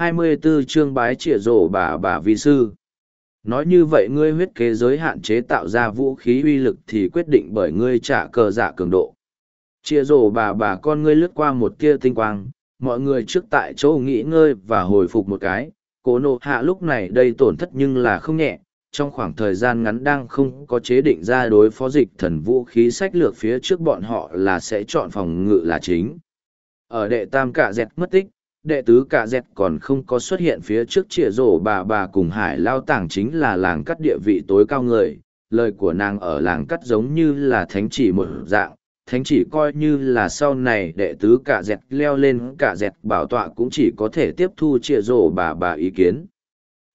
24 chương bái trịa rổ bà bà vi sư. Nói như vậy ngươi huyết kế giới hạn chế tạo ra vũ khí uy lực thì quyết định bởi ngươi trả cờ giả cường độ. Chia rổ bà bà con ngươi lướt qua một tia tinh quang, mọi người trước tại chỗ nghỉ ngơi và hồi phục một cái. Cố nộ hạ lúc này đây tổn thất nhưng là không nhẹ, trong khoảng thời gian ngắn đang không có chế định ra đối phó dịch thần vũ khí sách lược phía trước bọn họ là sẽ chọn phòng ngự là chính. Ở đệ tam cả dẹt mất tích, đệ tứ cả dẹt còn không có xuất hiện phía trước chĩa rổ bà bà cùng hải lao tảng chính là làng cắt địa vị tối cao người. Lời của nàng ở làng cắt giống như là thánh chỉ một dạng, thánh chỉ coi như là sau này đệ tứ cả dẹt leo lên cả dẹt bảo tọa cũng chỉ có thể tiếp thu chĩa rổ bà bà ý kiến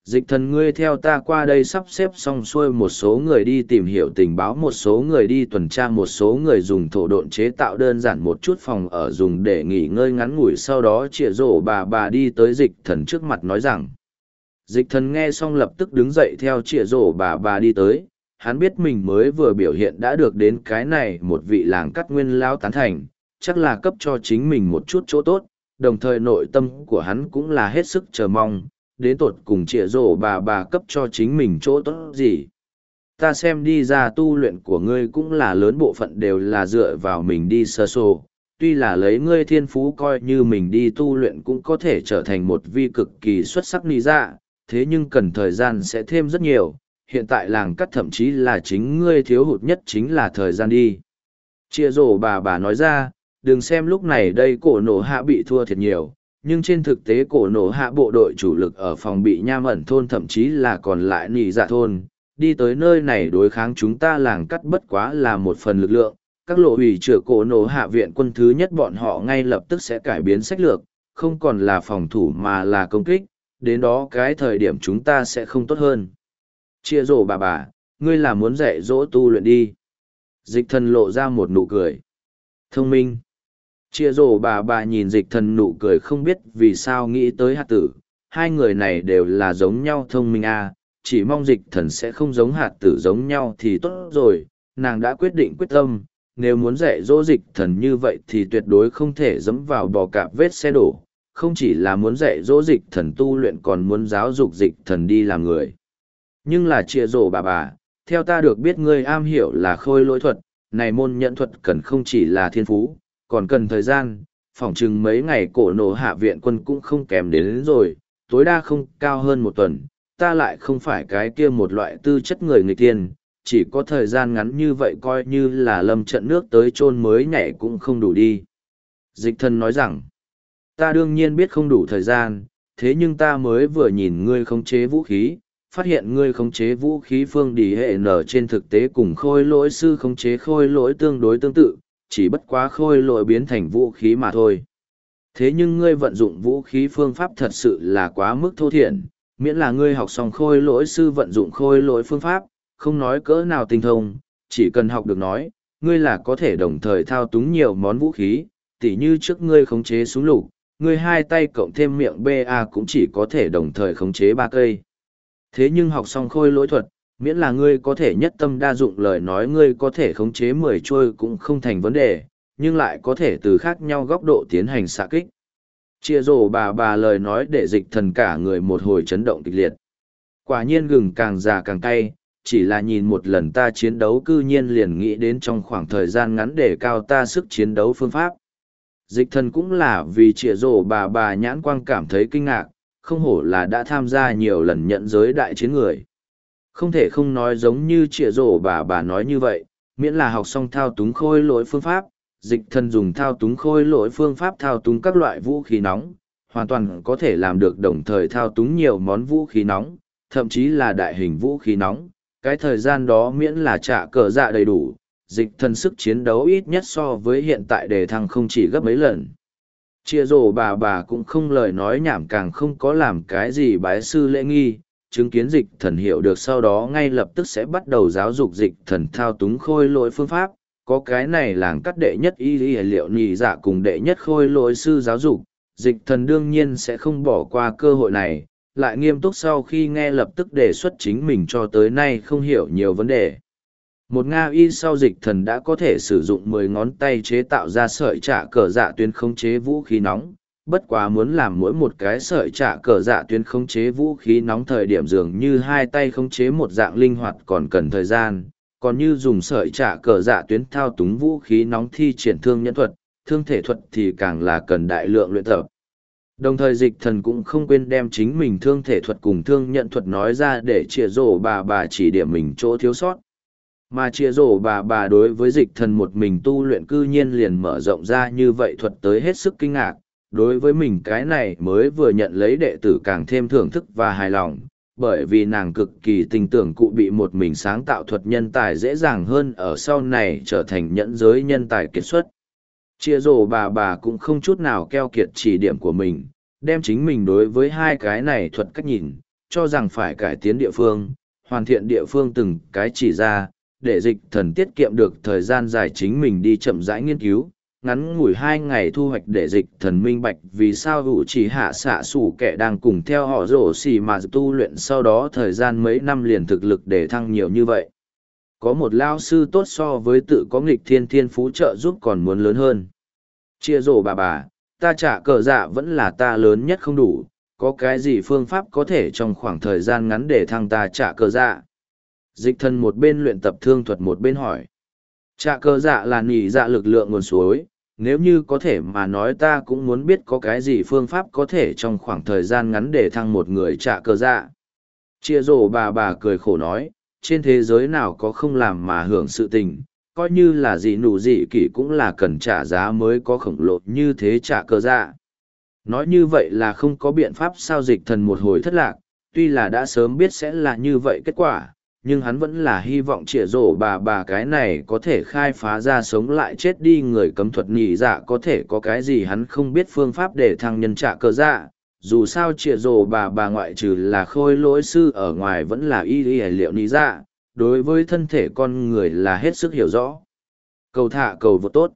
dịch thần ngươi theo ta qua đây sắp xếp xong xuôi một số người đi tìm hiểu tình báo, một số người đi tuần tra, một số người dùng thổ độn chế tạo đơn giản một chút phòng ở dùng để nghỉ ngơi ngắn ngủi, sau đó chĩa rổ bà bà đi tới dịch thần trước mặt nói rằng, dịch thần nghe xong lập tức đứng dậy theo chĩa rổ bà bà đi tới. Hắn biết mình mới vừa biểu hiện đã được đến cái này một vị làng cắt nguyên lao tán thành, chắc là cấp cho chính mình một chút chỗ tốt. Đồng thời nội tâm của hắn cũng là hết sức chờ mong đến tột cùng trịa rổ bà bà cấp cho chính mình chỗ tốt gì. Ta xem đi ra tu luyện của ngươi cũng là lớn bộ phận đều là dựa vào mình đi sơ sô. Tuy là lấy ngươi thiên phú coi như mình đi tu luyện cũng có thể trở thành một vi cực kỳ xuất sắc ni dạ, thế nhưng cần thời gian sẽ thêm rất nhiều. Hiện tại làng cắt thậm chí là chính ngươi thiếu hụt nhất chính là thời gian đi. Chia rổ bà bà nói ra, đừng xem lúc này đây cổ nổ hạ bị thua thiệt nhiều, nhưng trên thực tế cổ nổ hạ bộ đội chủ lực ở phòng bị nham ẩn thôn thậm chí là còn lại nỉ dạ thôn. Đi tới nơi này đối kháng chúng ta làng cắt bất quá là một phần lực lượng. Các lộ hủy chữa cổ nổ hạ viện quân thứ nhất bọn họ ngay lập tức sẽ cải biến sách lược, không còn là phòng thủ mà là công kích. Đến đó cái thời điểm chúng ta sẽ không tốt hơn. Chia rổ bà bà, ngươi là muốn dạy dỗ tu luyện đi. Dịch thần lộ ra một nụ cười. Thông minh chia rổ bà bà nhìn dịch thần nụ cười không biết vì sao nghĩ tới hạt tử. Hai người này đều là giống nhau thông minh à, chỉ mong dịch thần sẽ không giống hạt tử giống nhau thì tốt rồi. Nàng đã quyết định quyết tâm nếu muốn dạy dỗ dịch thần như vậy thì tuyệt đối không thể dẫm vào bò cạp vết xe đổ. Không chỉ là muốn dạy dỗ dịch thần tu luyện còn muốn giáo dục dịch thần đi làm người. Nhưng là chia rổ bà bà theo ta được biết ngươi am hiểu là khôi lỗi thuật này môn nhận thuật cần không chỉ là thiên phú còn cần thời gian, phỏng chừng mấy ngày cổ nổ hạ viện quân cũng không kèm đến, đến rồi, tối đa không cao hơn một tuần, ta lại không phải cái kia một loại tư chất người người tiên, chỉ có thời gian ngắn như vậy coi như là lâm trận nước tới chôn mới nhảy cũng không đủ đi. Dịch thân nói rằng, ta đương nhiên biết không đủ thời gian, thế nhưng ta mới vừa nhìn ngươi khống chế vũ khí, phát hiện ngươi khống chế vũ khí phương đi hệ nở trên thực tế cùng khôi lỗi sư khống chế khôi lỗi tương đối tương tự, chỉ bất quá khôi lỗi biến thành vũ khí mà thôi. Thế nhưng ngươi vận dụng vũ khí phương pháp thật sự là quá mức thô thiển, miễn là ngươi học xong khôi lỗi sư vận dụng khôi lỗi phương pháp, không nói cỡ nào tinh thông, chỉ cần học được nói, ngươi là có thể đồng thời thao túng nhiều món vũ khí, tỉ như trước ngươi khống chế súng lục, ngươi hai tay cộng thêm miệng BA cũng chỉ có thể đồng thời khống chế ba cây. Thế nhưng học xong khôi lỗi thuật, Miễn là ngươi có thể nhất tâm đa dụng lời nói ngươi có thể khống chế mười trôi cũng không thành vấn đề, nhưng lại có thể từ khác nhau góc độ tiến hành xạ kích. Chia rổ bà bà lời nói để dịch thần cả người một hồi chấn động kịch liệt. Quả nhiên gừng càng già càng cay, chỉ là nhìn một lần ta chiến đấu cư nhiên liền nghĩ đến trong khoảng thời gian ngắn để cao ta sức chiến đấu phương pháp. Dịch thần cũng là vì trịa rổ bà bà nhãn quang cảm thấy kinh ngạc, không hổ là đã tham gia nhiều lần nhận giới đại chiến người. Không thể không nói giống như trịa rổ bà bà nói như vậy, miễn là học xong thao túng khôi lỗi phương pháp, dịch thân dùng thao túng khôi lỗi phương pháp thao túng các loại vũ khí nóng, hoàn toàn có thể làm được đồng thời thao túng nhiều món vũ khí nóng, thậm chí là đại hình vũ khí nóng. Cái thời gian đó miễn là trả cờ dạ đầy đủ, dịch thân sức chiến đấu ít nhất so với hiện tại đề thăng không chỉ gấp mấy lần. Chia rổ bà bà cũng không lời nói nhảm càng không có làm cái gì bái sư lễ nghi, chứng kiến dịch thần hiểu được sau đó ngay lập tức sẽ bắt đầu giáo dục dịch thần thao túng khôi lỗi phương pháp. Có cái này làng cắt đệ nhất y y liệu nhị dạ cùng đệ nhất khôi lỗi sư giáo dục, dịch thần đương nhiên sẽ không bỏ qua cơ hội này, lại nghiêm túc sau khi nghe lập tức đề xuất chính mình cho tới nay không hiểu nhiều vấn đề. Một Nga y sau dịch thần đã có thể sử dụng mười ngón tay chế tạo ra sợi trả cờ dạ tuyến khống chế vũ khí nóng, bất quá muốn làm mỗi một cái sợi trả cờ dạ tuyến khống chế vũ khí nóng thời điểm dường như hai tay khống chế một dạng linh hoạt còn cần thời gian, còn như dùng sợi trả cờ dạ tuyến thao túng vũ khí nóng thi triển thương nhân thuật, thương thể thuật thì càng là cần đại lượng luyện tập. Đồng thời dịch thần cũng không quên đem chính mình thương thể thuật cùng thương nhận thuật nói ra để chia rổ bà bà chỉ điểm mình chỗ thiếu sót. Mà chia rổ bà bà đối với dịch thần một mình tu luyện cư nhiên liền mở rộng ra như vậy thuật tới hết sức kinh ngạc. Đối với mình cái này mới vừa nhận lấy đệ tử càng thêm thưởng thức và hài lòng, bởi vì nàng cực kỳ tình tưởng cụ bị một mình sáng tạo thuật nhân tài dễ dàng hơn ở sau này trở thành nhẫn giới nhân tài kiệt xuất. Chia rổ bà bà cũng không chút nào keo kiệt chỉ điểm của mình, đem chính mình đối với hai cái này thuật cách nhìn, cho rằng phải cải tiến địa phương, hoàn thiện địa phương từng cái chỉ ra, để dịch thần tiết kiệm được thời gian dài chính mình đi chậm rãi nghiên cứu. Ngắn ngủi hai ngày thu hoạch để dịch thần minh bạch vì sao hữu chỉ hạ xạ sủ kẻ đang cùng theo họ rổ xì mà tu luyện sau đó thời gian mấy năm liền thực lực để thăng nhiều như vậy có một lao sư tốt so với tự có nghịch thiên thiên phú trợ giúp còn muốn lớn hơn. Chia rổ bà bà, ta trả cờ dạ vẫn là ta lớn nhất không đủ, có cái gì phương pháp có thể trong khoảng thời gian ngắn để thăng ta trả cờ dạ. Dịch thần một bên luyện tập thương thuật một bên hỏi. Trả cờ dạ là nỉ dạ lực lượng nguồn suối, nếu như có thể mà nói ta cũng muốn biết có cái gì phương pháp có thể trong khoảng thời gian ngắn để thăng một người trả cờ dạ. Chia rổ bà bà cười khổ nói, trên thế giới nào có không làm mà hưởng sự tình, coi như là gì nụ gì kỷ cũng là cần trả giá mới có khổng lồ như thế trả cơ dạ. Nói như vậy là không có biện pháp sao dịch thần một hồi thất lạc, tuy là đã sớm biết sẽ là như vậy kết quả, nhưng hắn vẫn là hy vọng trịa rổ bà bà cái này có thể khai phá ra sống lại chết đi người cấm thuật nhị dạ có thể có cái gì hắn không biết phương pháp để thăng nhân trả cơ dạ. Dù sao trịa rồ bà bà ngoại trừ là khôi lỗi sư ở ngoài vẫn là y y liệu nhị dạ đối với thân thể con người là hết sức hiểu rõ. Cầu thả cầu vô tốt.